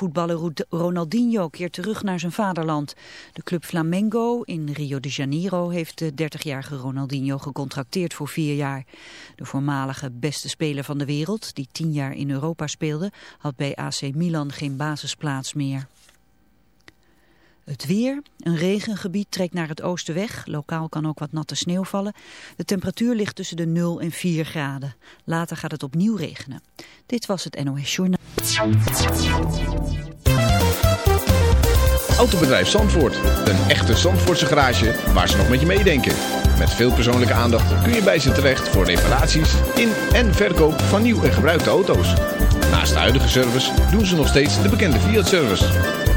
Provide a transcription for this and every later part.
Voetballer Ronaldinho keert terug naar zijn vaderland. De club Flamengo in Rio de Janeiro heeft de 30-jarige Ronaldinho gecontracteerd voor vier jaar. De voormalige beste speler van de wereld, die tien jaar in Europa speelde, had bij AC Milan geen basisplaats meer. Het weer, een regengebied trekt naar het oosten weg. Lokaal kan ook wat natte sneeuw vallen. De temperatuur ligt tussen de 0 en 4 graden. Later gaat het opnieuw regenen. Dit was het NOS Journaal. Autobedrijf Zandvoort. Een echte Zandvoortse garage waar ze nog met je meedenken. Met veel persoonlijke aandacht kun je bij ze terecht voor reparaties in en verkoop van nieuw en gebruikte auto's. Naast de huidige service doen ze nog steeds de bekende Fiat-service.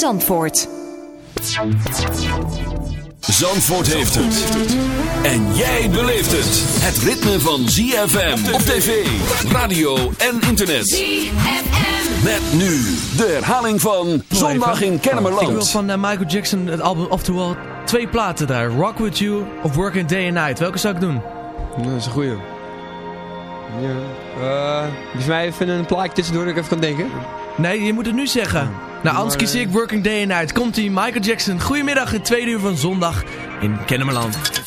Zandvoort. Zandvoort heeft het. En jij beleeft het. Het ritme van ZFM op tv, radio en internet. ZFM. Met nu de herhaling van Zondag in Kennemerland. Ik wil van uh, Michael Jackson het album Oftewel twee platen daar. Rock With You of Working Day and Night. Welke zou ik doen? Dat is een goeie. Ja. Uh, volgens mij even een plaatje tussendoor dat ik even kan denken. Nee, je moet het nu zeggen. Nou, anders kies ik Working Day and Night. Komt-ie, Michael Jackson. Goedemiddag, het tweede uur van zondag in Kennemerland.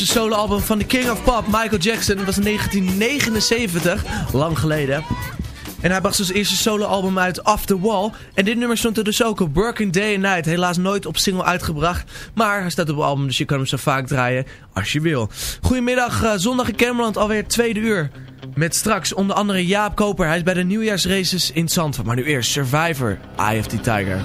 Eerste soloalbum van de King of Pop, Michael Jackson. Dat was in 1979, lang geleden. En hij bracht zijn eerste soloalbum uit Off The Wall. En dit nummer stond er dus ook op Working Day and Night. Helaas nooit op single uitgebracht. Maar hij staat op album, dus je kan hem zo vaak draaien als je wil. Goedemiddag, uh, zondag in Camerland, alweer tweede uur. Met straks onder andere Jaap Koper. Hij is bij de nieuwjaarsraces in Zandvoort. Maar nu eerst Survivor, Eye of the Tiger.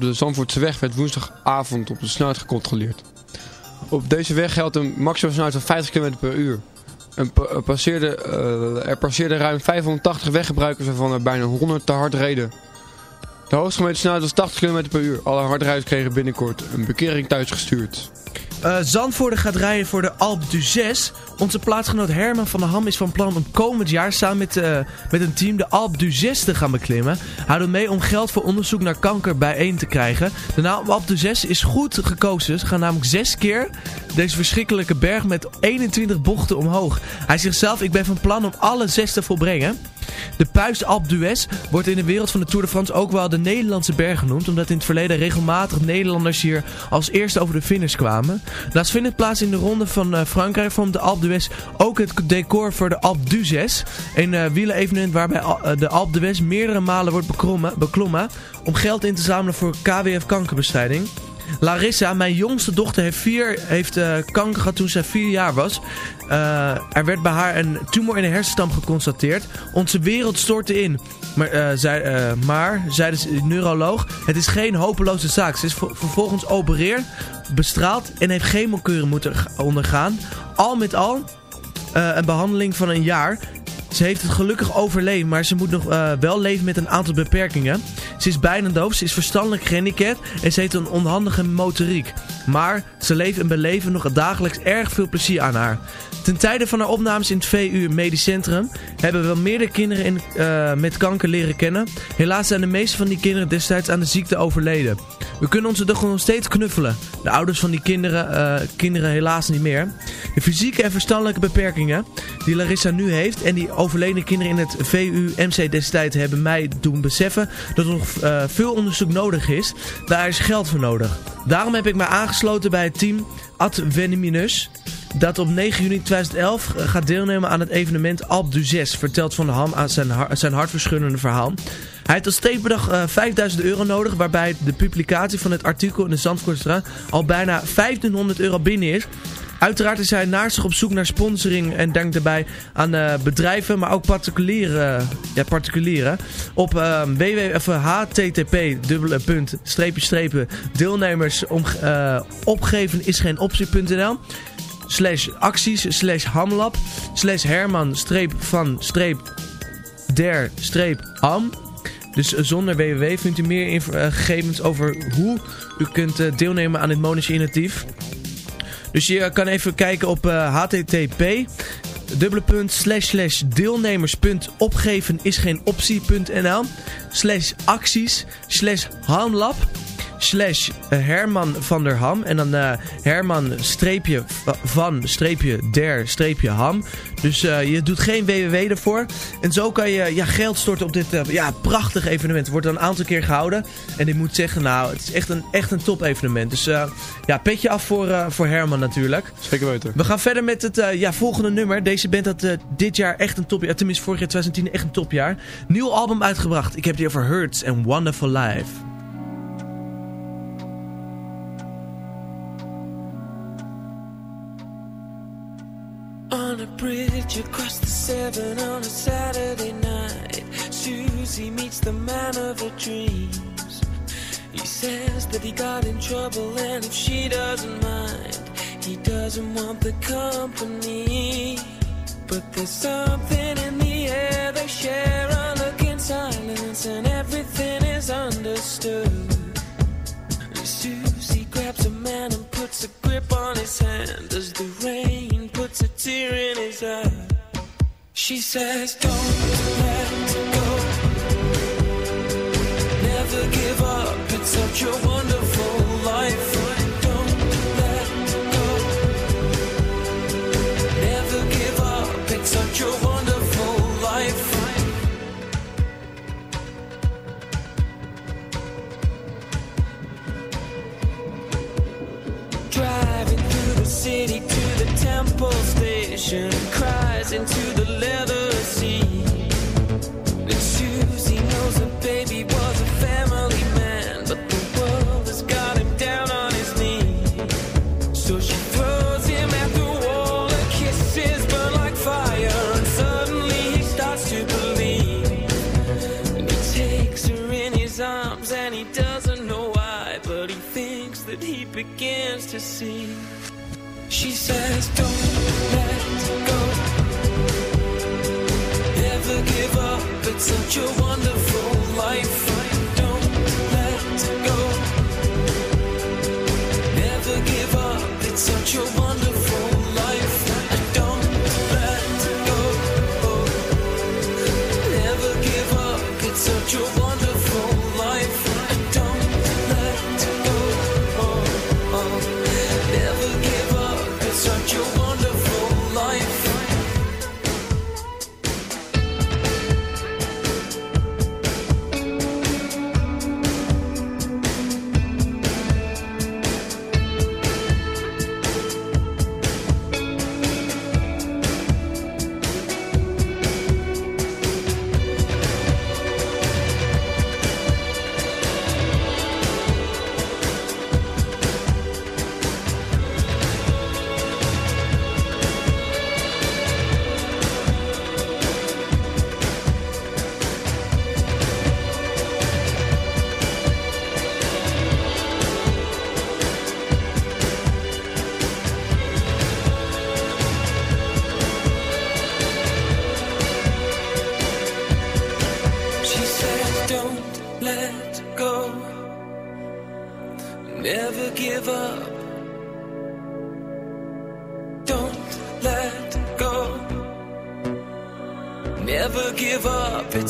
De Zandvoortse weg werd woensdagavond op de snelheid gecontroleerd. Op deze weg geldt een maximum snelheid van 50 km per uur. En pa- er passeerde, eh, er passeerden ruim 580 weggebruikers waarvan er bijna 100 te hard reden. De hoogste gemeten snelheid was 80 km per uur. Alle hardrijders kregen binnenkort een bekering thuisgestuurd. Eh Zandvoorde gaat rijden voor de Alpe d'Huez. Onze plaatsgenoot Herman van der Ham is van plan om komend jaar samen met, eh, met een team de Alpe d'Huez te gaan beklimmen. Hij doet mee om geld voor onderzoek naar kanker bijeen te krijgen. De naam Alpe d'Huez is goed gekozen. Ze gaan namelijk zes keer deze verschrikkelijke berg met 21 bochten omhoog. Hij zegt zelf, ik ben van plan om alle zes te volbrengen. De Puis Alpe d'Huez wordt in de wereld van de Tour de France ook wel de Nederlandse berg genoemd. Omdat in het verleden regelmatig Nederlanders hier als eerste over de finish kwamen. Laatst vindt plaats in de ronde van eh, Frankrijk vormt de Alpe d'Huez ook het decor voor de Alpe d'Huez. Een eh wielerevenement waarbij eh, de Alpe d'Huez meerdere malen wordt beklommen, beklommen om geld in te zamelen voor KWF kankerbestrijding. Larissa, mijn jongste dochter, heeft, vier, heeft eh, kanker gehad toen zij vier jaar was. Eh, er werd bij haar een tumor in de hersenstam geconstateerd. Onze wereld stortte in. Maar, eh, zei, maar zei de neuroloog, het is geen hopeloze zaak. Ze is ver- vervolgens opereerd, bestraald en heeft chemokuren moeten ondergaan. Al met al een behandeling van een jaar. Ze heeft het gelukkig overleefd, maar ze moet nog eh, wel leven met een aantal beperkingen. Ze is bijna doof, ze is verstandelijk gehandicapt en ze heeft een onhandige motoriek. Maar ze leeft en beleven nog dagelijks erg veel plezier aan haar. Ten tijde van haar opnames in het VU Medisch Centrum hebben we wel meerdere kinderen in, eh, met kanker leren kennen. Helaas zijn de meeste van die kinderen destijds aan de ziekte overleden. We kunnen onze toch nog steeds knuffelen. De ouders van die kinderen, eh, kinderen helaas niet meer. De fysieke en verstandelijke beperkingen die Larissa nu heeft en die overleden kinderen in het VU-MC destijds hebben mij doen beseffen dat er nog eh, veel onderzoek nodig is. Daar is geld voor nodig. Daarom heb ik mij aangesloten bij het team Adveniminus dat op 9 juni 2011 gaat deelnemen aan het evenement Alp du 6, vertelt Van Ham aan zijn, zijn hartverscheurende verhaal. Hij heeft als steekbedrag eh 5000 euro nodig, waarbij de publicatie van het artikel in de Zandvoortstra al bijna 1500 euro binnen is. Uiteraard is hij naast zich op zoek naar sponsoring en denkt daarbij aan eh, bedrijven, maar ook particulieren. Ja, particulieren. Op uh, www, of, eh, http punt, deelnemers eh, opgeven is geen optie.nl slash acties slash hamlab slash herman streep van streep der streep am. Dus eh, zonder www vindt u meer eh, gegevens over hoe u kunt eh, deelnemen aan dit Monische-initiatief. Dus je kan even kijken op http dubbele punt slash slash deelnemers punt opgeven is geen optie.nl slash acties slash slash eh, Herman van der Ham en dan eh, Herman streepje va- van streepje der streepje ham dus eh, je doet geen www ervoor en zo kan je ja, geld storten op dit ja, prachtig evenement het wordt een aantal keer gehouden en ik moet zeggen nou het is echt een, echt een top evenement dus ja petje af voor, voor Herman natuurlijk Zeker weten. we gaan verder met het ja, volgende nummer. Deze band had dit jaar echt een topjaar. Tenminste, vorig jaar 2010 echt een topjaar. Nieuw album uitgebracht. Ik heb het hier over Hurts and Wonderful Life. On a bridge across the Severn on a Saturday night, Susie meets the man of her dreams. He says that he got in trouble, and if she doesn't mind, he doesn't want the company. But there's something in the air they share, a look in silence, and everything is understood. Susie grabs a man and puts a grip on his hand as the rain puts a tear in his eye. She says, Don't let go. Never give up. It's such a wonderful life.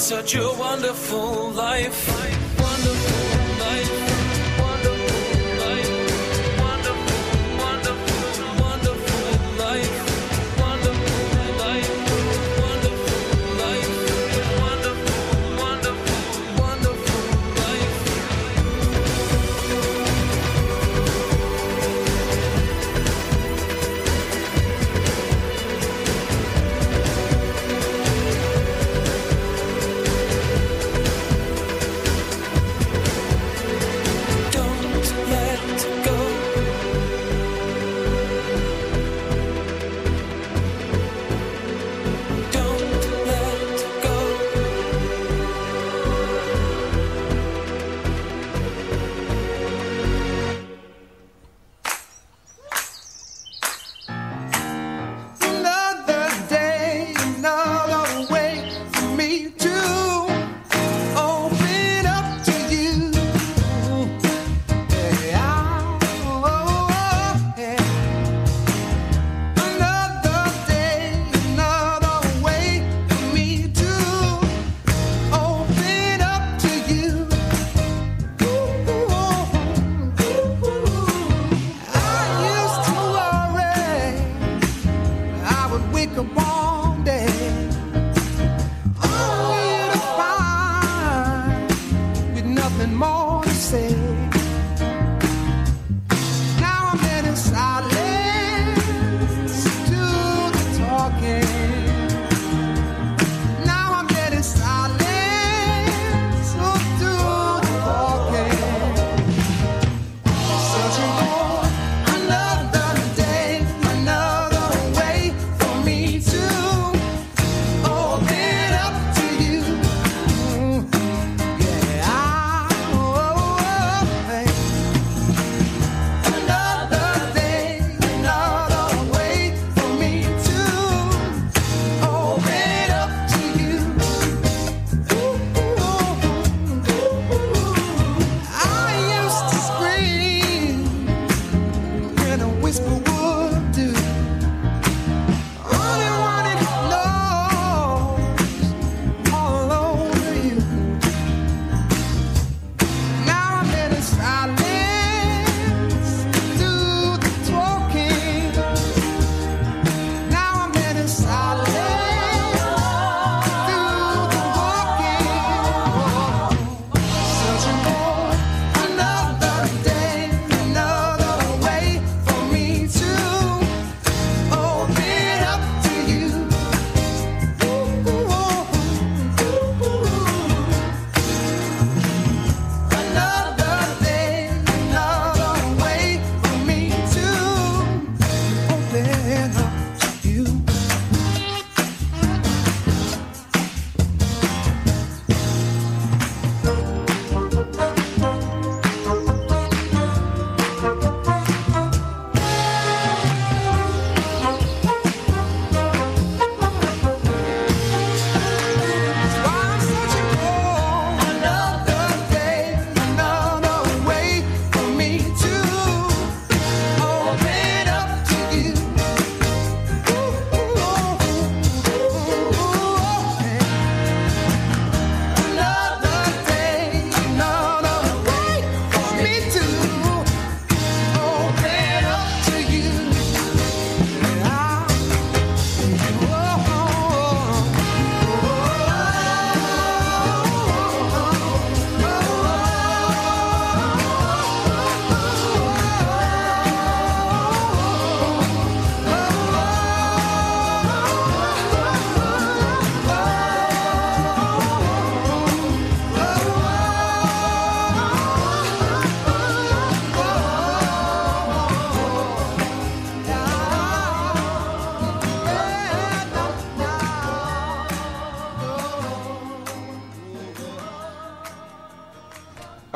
Such a wonderful life. we could walk.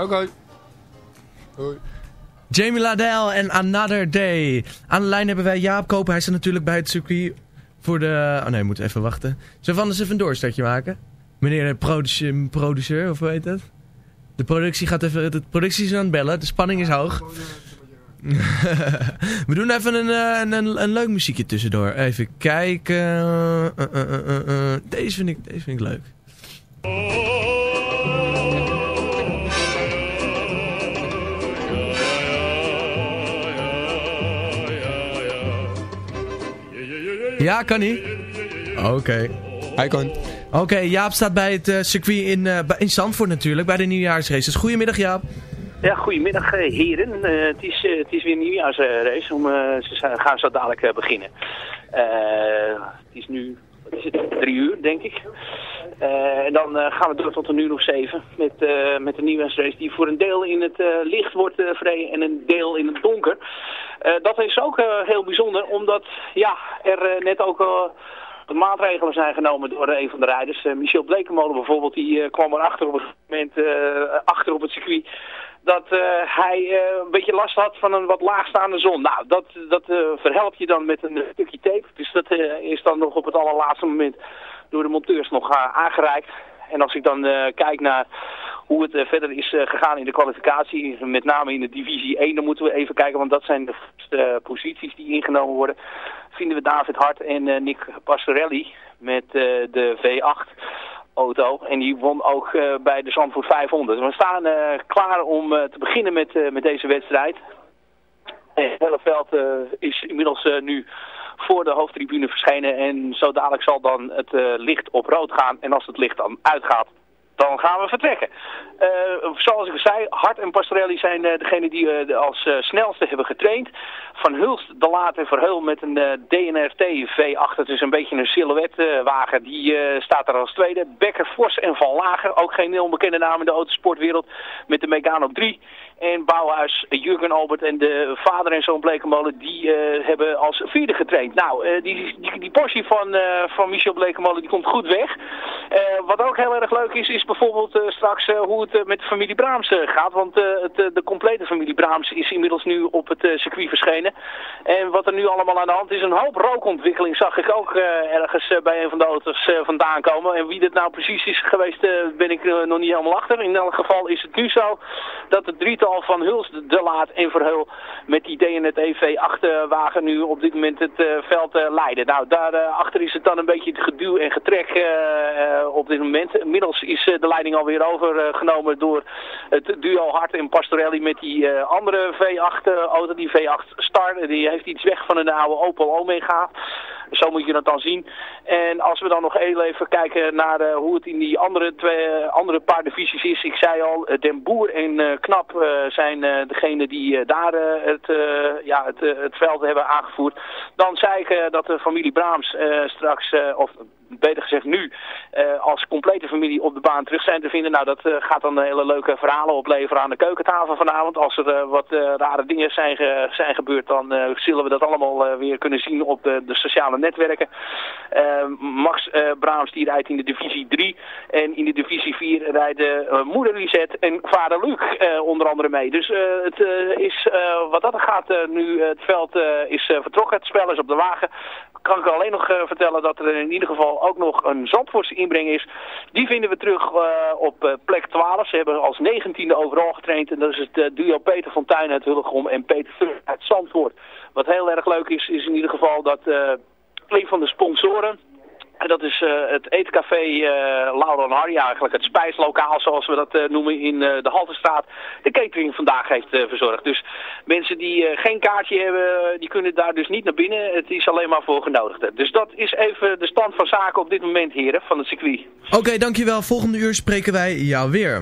Oké. Hoi. Jamie Ladell en Another Day. Aan de lijn hebben wij Jaap Koper. Hij staat natuurlijk bij het circuit voor de... Oh nee, we moeten even wachten. Zullen we anders even een doorstartje maken? Meneer de produce- produceur, of hoe heet dat? De productie gaat even... De productie is aan het bellen. De spanning is hoog. we doen even een, eh, een, een, een leuk muziekje tussendoor. Even kijken. Eh, eh, eh, eh, eh. Deze, vind ik, deze vind ik leuk. Ja, kan niet? Oké. Hij kan. Oké, Jaap staat bij het eh, circuit in, eh, bij- in Zandvoort natuurlijk, bij de nieuwjaarsraces. Goedemiddag Jaap. Ja, goedemiddag eh, heren. Het, is, het is weer een nieuwjaarsrace. Om, eh, ze gaan zo dadelijk beginnen. Eh, het is nu wat is het, drie uur, denk ik. Eh, en dan eh, gaan we door tot een uur of zeven met, eh, met de nieuwjaarsrace die voor een deel in het eh, licht wordt eh, verreden en een deel in het donker. Eh, dat is ook eh, heel bijzonder, omdat ja, er eh, net ook... maatregelen zijn genomen door een van de rijders. Michel Blekemolen bijvoorbeeld, die kwam erachter op een moment achter op het circuit dat hij een beetje last had van een wat laagstaande zon. Nou, dat, dat eh, verhelp je dan met een stukje tape. Dus dat is dan nog op het allerlaatste moment door de monteurs nog aangereikt. En als ik dan kijk naar hoe het eh, verder is eh, gegaan in de kwalificatie, met name in de divisie 1, dan moeten we even kijken, want dat zijn de posities die ingenomen worden. Vinden we David Hart en eh, Nick Pastorelli met de V8 auto. En die won ook bij de Zandvoort 500. We staan klaar om te beginnen met, met deze wedstrijd. Het hele veld is inmiddels nu voor de hoofdtribune verschenen. En zo dadelijk zal dan het licht op rood gaan. En als het licht dan uitgaat, dan gaan we vertrekken. Eh, zoals ik zei, Hart en Pastorelli zijn uh, degene die de als snelste hebben getraind. Van Hulst, De Laat en Verheul met een DNRT V8. Het is een beetje een silhouetwagen. die staat er als tweede. Becker, Vos en Van Lager. Ook geen onbekende naam in de autosportwereld. Met de Megane op 3. En Bouwhuis, Jurgen Albert en de vader en zoon Blekemolen, die hebben als vierde getraind. Nou, die, die, die, portie van, van Michel Blekemolen, die komt goed weg. wat ook heel erg leuk is, is bijvoorbeeld straks hoe het met de familie Braams gaat. Want het, de complete familie Braams is inmiddels nu op het circuit verschenen. En wat er nu allemaal aan de hand is, een hoop rookontwikkeling zag ik ook ergens bij een van de auto's vandaan komen. En wie dit nou precies is geweest, ben ik nog niet helemaal achter. In elk geval is het nu zo dat het drietal van Huls, De Laat en Verheul met die DNT V8-wagen nu op dit moment het veld leiden. Nou, daarachter is het dan een beetje het geduw en getrek op dit moment. Inmiddels is de leiding alweer overgenomen door het duo Hart en Pastorelli met die andere V8-auto, die V8 Star. Die heeft iets weg van een oude Opel Omega. Zo moet je dat dan zien. En als we dan nog even kijken naar uh, hoe het in die andere, twee, uh, andere paar divisies is. Ik zei al, uh, Den Boer en Knap zijn degene die daar het, ja, het, het veld hebben aangevoerd. Dan zei ik dat de familie Braams straks, of beter gezegd nu, uh, als complete familie op de baan terug zijn te vinden. Nou, dat uh, gaat dan hele leuke verhalen opleveren aan de keukentafel vanavond. Als er wat rare dingen zijn, zijn gebeurd, dan zullen we dat allemaal weer kunnen zien op de, de sociale netwerken. Max Braams die rijdt in de divisie 3 en in de divisie 4 rijden moeder Lisette en vader Luc onder andere mee. Dus het is, wat dat gaat, nu het veld is vertrokken, het spel is op de wagen kan ik alleen nog uh, vertellen dat er in ieder geval ook nog een Zandvoortse inbreng is. Die vinden we terug uh, op uh, plek 12. Ze hebben als 19e overal getraind. En dat is het duo Peter Fontijn uit Hullegom en Peter Veur uit Zandvoort. Wat heel erg leuk is, is in ieder geval dat een van de sponsoren... En dat is uh, het eetcafé uh, Laura en Harry eigenlijk. Het spijslokaal zoals we dat uh, noemen in de Haltestraat. De catering vandaag heeft verzorgd. Dus mensen die geen kaartje hebben, die kunnen daar dus niet naar binnen. Het is alleen maar voor genodigden. Dus dat is even de stand van zaken op dit moment heren van het circuit. Oké, dankjewel. Volgende uur spreken wij jou weer.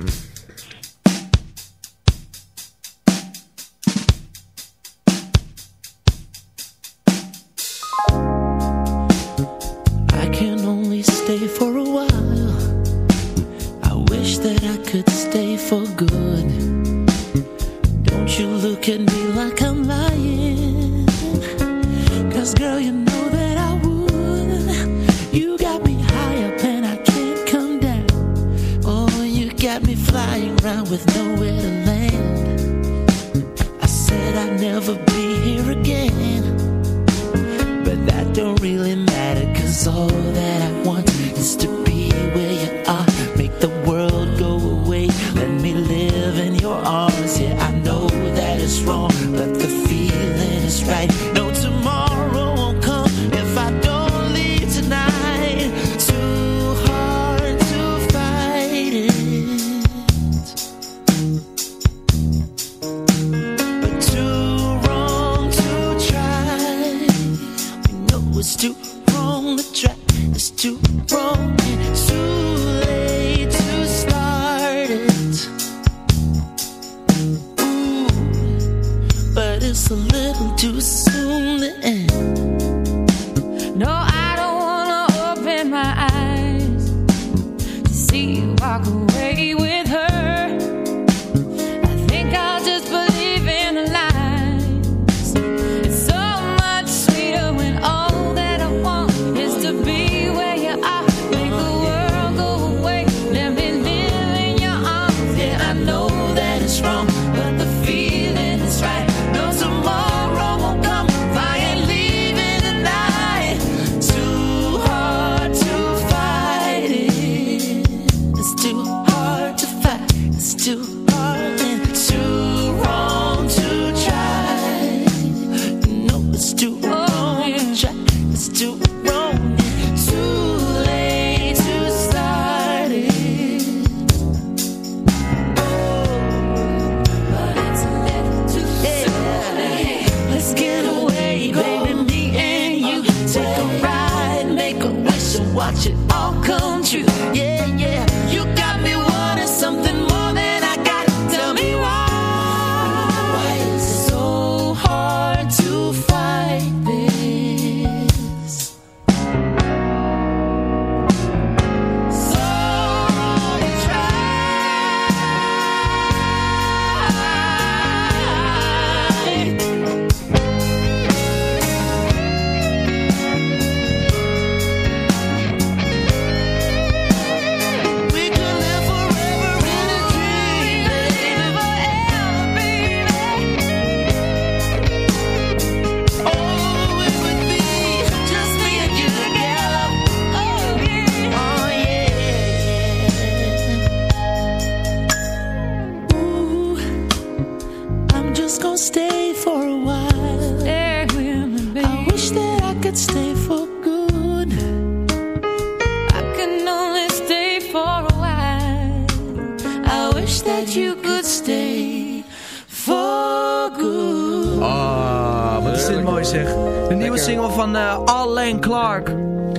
Alain Clark.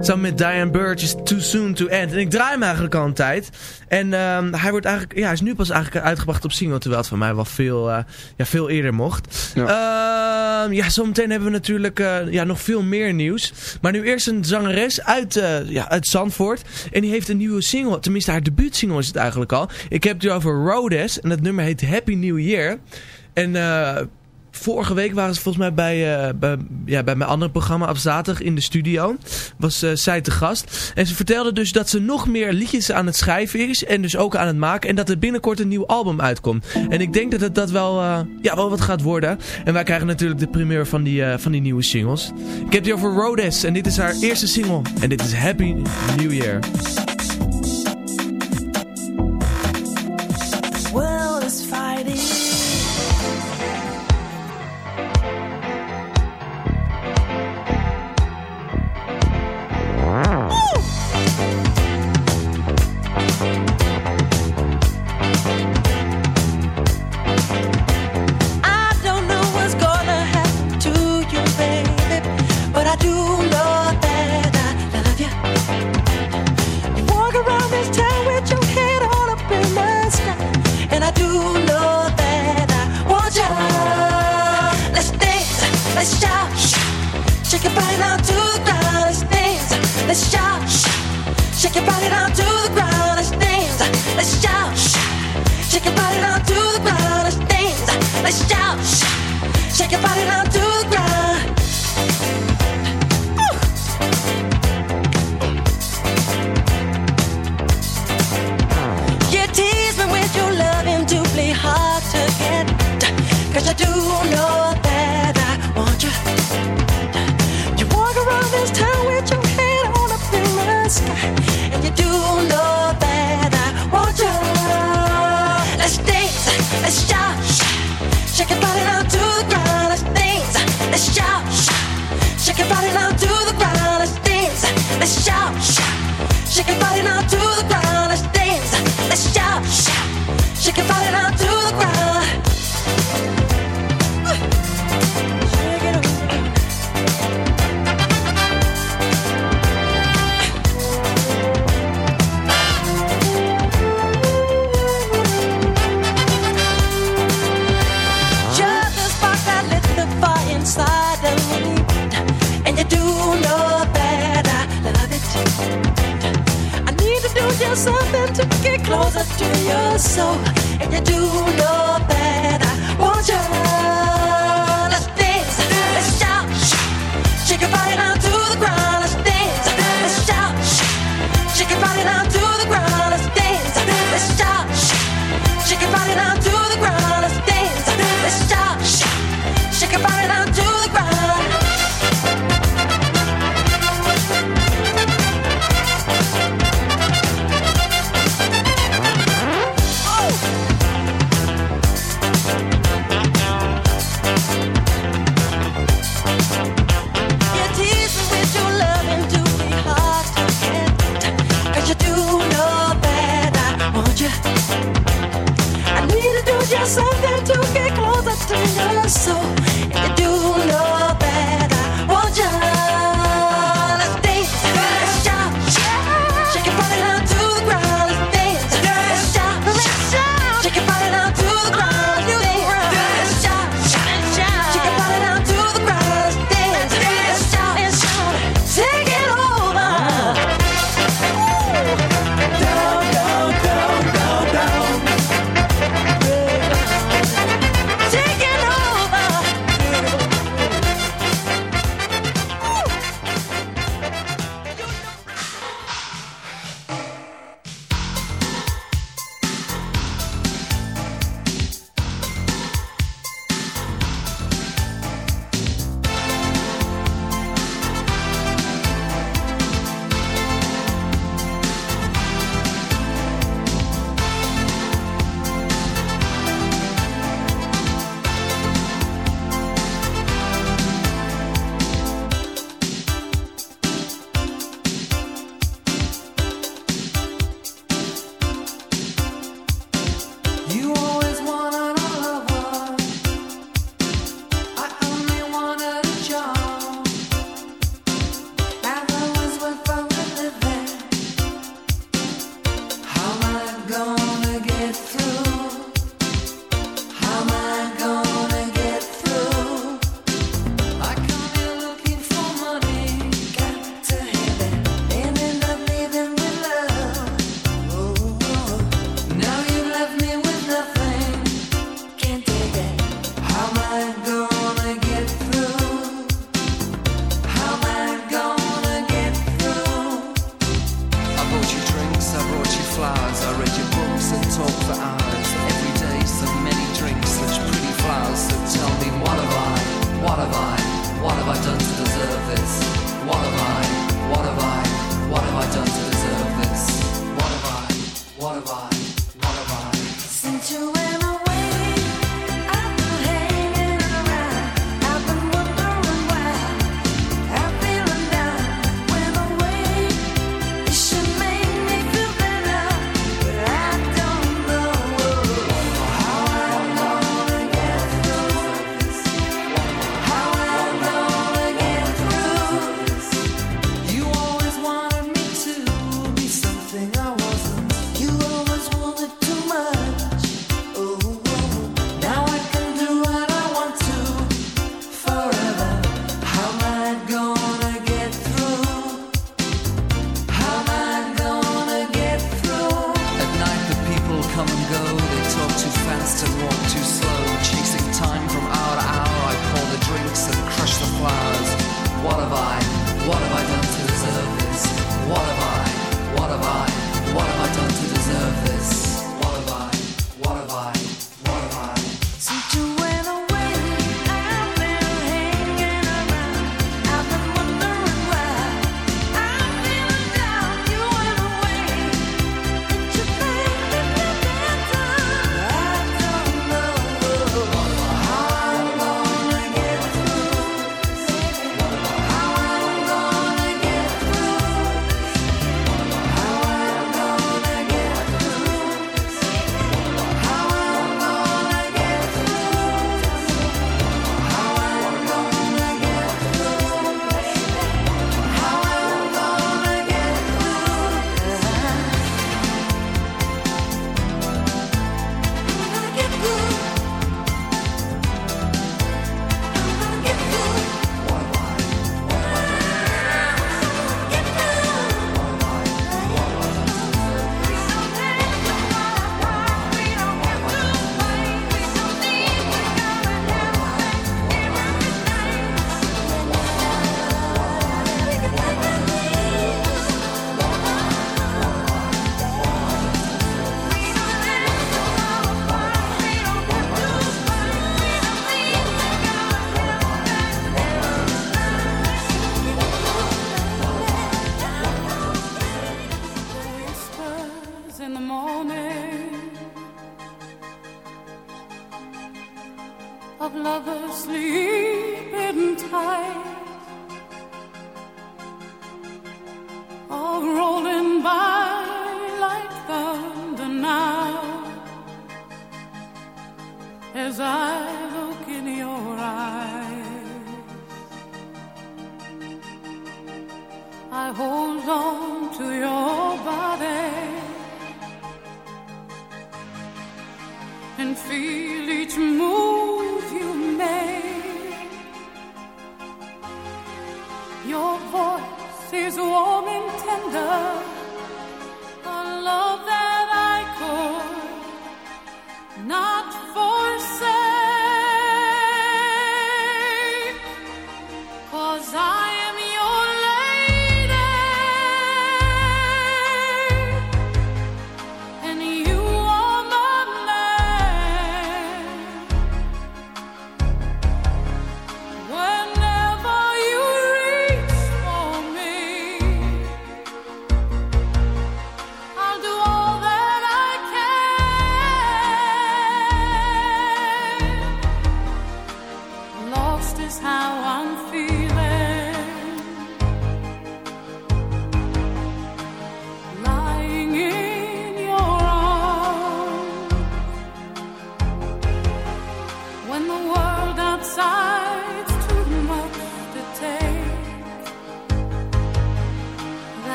Samen met Diane Birch is Too Soon To End. En ik draai hem eigenlijk al een tijd. En ehm, hij, wordt eigenlijk, ja, hij is nu pas eigenlijk uitgebracht op single. Terwijl het van mij wel veel, eh, ja, veel eerder mocht. Ja, ja zometeen hebben we natuurlijk eh, ja, nog veel meer nieuws. Maar nu eerst een zangeres uit, eh, ja, uit Zandvoort. En die heeft een nieuwe single. Tenminste, haar debuutsingle is het eigenlijk al. Ik heb het hier over Rhodes. En het nummer heet Happy New Year. En... eh Vorige week waren ze volgens mij bij, eh, bij, ja, bij mijn andere programma op zaterdag in de studio. Was eh, zij te gast. En ze vertelde dus dat ze nog meer liedjes aan het schrijven is. En dus ook aan het maken. En dat er binnenkort een nieuw album uitkomt. En ik denk dat het dat wel, eh, ja, wel wat gaat worden. En wij krijgen natuurlijk de primeur van die, van die nieuwe singles. Ik heb die over Rhodes. En dit is haar eerste single. En dit is Happy New Year. Cause do know that I want you. You walk around this town with your head on up in. And you do know that I want you. Let's dance, let's shout, shake your body down to the ground. Let's dance, let's shout, shake your body down to the ground. Let's dance, let's shout, shake your body down to the ground. Let's dance, let's shout, shake your body down your soul, and you do know that I want you.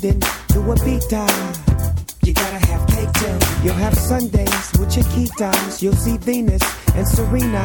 From London to Ibiza? You gotta have cake too. You'll have Sundays with your Chiquitas. You'll see Venus and Serena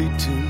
To.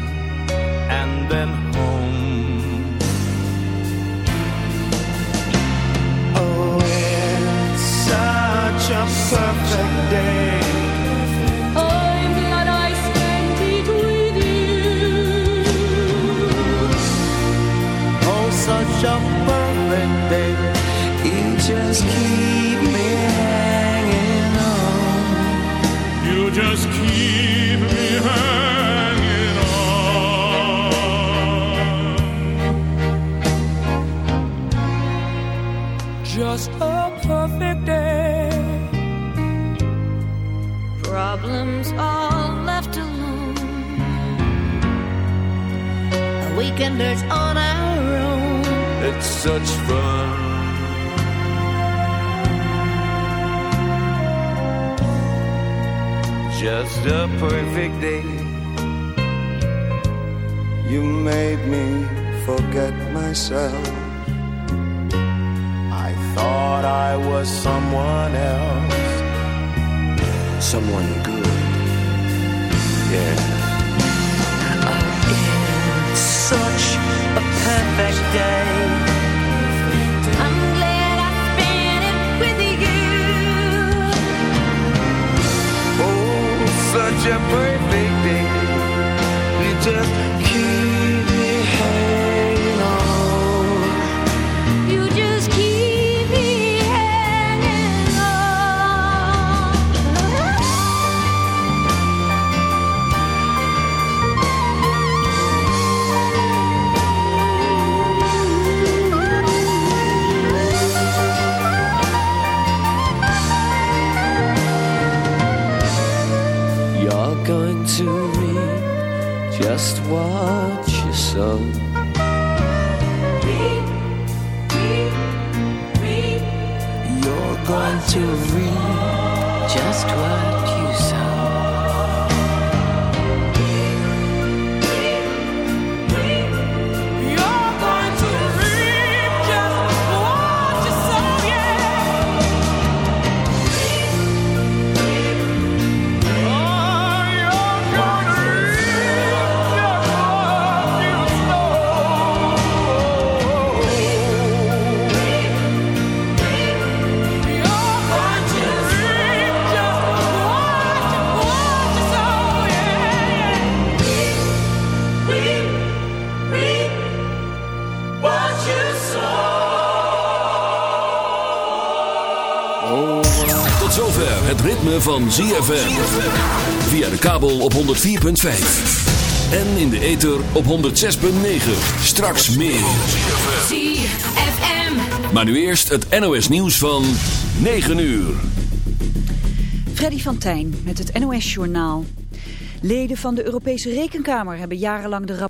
Want to read just what you ZFM. Via de kabel op 104.5. En in de ether op 106.9. Straks meer. ZFM. Maar nu eerst het NOS nieuws van 9 uur. Freddy van Tijn met het NOS-journaal. Leden van de Europese Rekenkamer hebben jarenlang de rap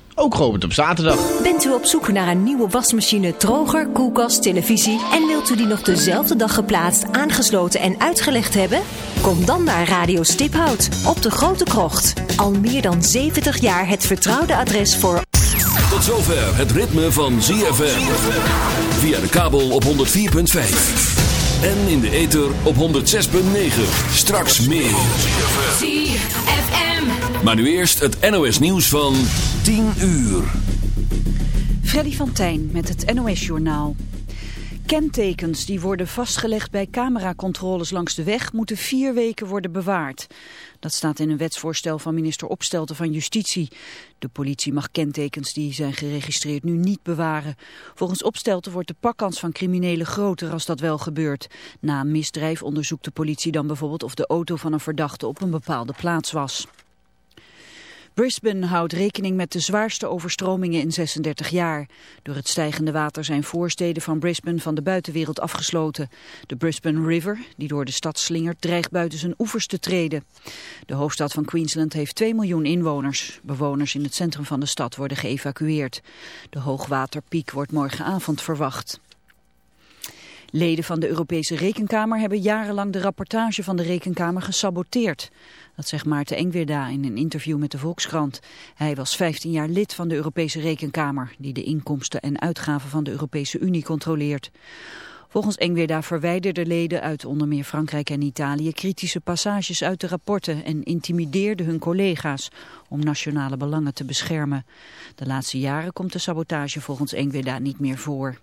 ook geopend op zaterdag. Bent u op zoek naar een nieuwe wasmachine, droger, koelkast, televisie... en wilt u die nog dezelfde dag geplaatst, aangesloten en uitgelegd hebben? Kom dan naar Radio Stiphout op de Grote Krocht. Al meer dan 70 jaar het vertrouwde adres voor... Tot zover het ritme van ZFM. Via de kabel op 104.5. En in de ether op 106.9. Straks meer. ZFM. Maar nu eerst het NOS nieuws van 10 uur. Freddy van Tijn met het NOS-journaal. Kentekens die worden vastgelegd bij cameracontroles langs de weg moeten vier weken worden bewaard. Dat staat in een wetsvoorstel van minister Opstelten van Justitie. De politie mag kentekens die zijn geregistreerd nu niet bewaren. Volgens Opstelten wordt de pakkans van criminelen groter als dat wel gebeurt. Na een misdrijf onderzoekt de politie dan bijvoorbeeld of de auto van een verdachte op een bepaalde plaats was. Brisbane houdt rekening met de zwaarste overstromingen in 36 jaar. Door het stijgende water zijn voorsteden van Brisbane van de buitenwereld afgesloten. De Brisbane River, die door de stad slingert, dreigt buiten zijn oevers te treden. De hoofdstad van Queensland heeft 2 miljoen inwoners. Bewoners in het centrum van de stad worden geëvacueerd. De hoogwaterpiek wordt morgenavond verwacht. Leden van de Europese Rekenkamer hebben jarenlang de rapportage van de Rekenkamer gesaboteerd. Dat zegt Maarten Engwerda in een interview met de Volkskrant. Hij was 15 jaar lid van de Europese Rekenkamer, die de inkomsten en uitgaven van de Europese Unie controleert. Volgens Engwerda verwijderden leden uit onder meer Frankrijk en Italië kritische passages uit de rapporten en intimideerden hun collega's om nationale belangen te beschermen. De laatste jaren komt de sabotage volgens Engwerda niet meer voor.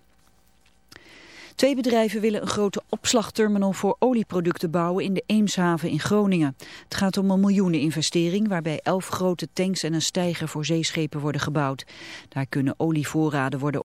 Twee bedrijven willen een grote opslagterminal voor olieproducten bouwen in de Eemshaven in Groningen. Het gaat om een miljoeneninvestering waarbij elf grote tanks en een steiger voor zeeschepen worden gebouwd. Daar kunnen olievoorraden worden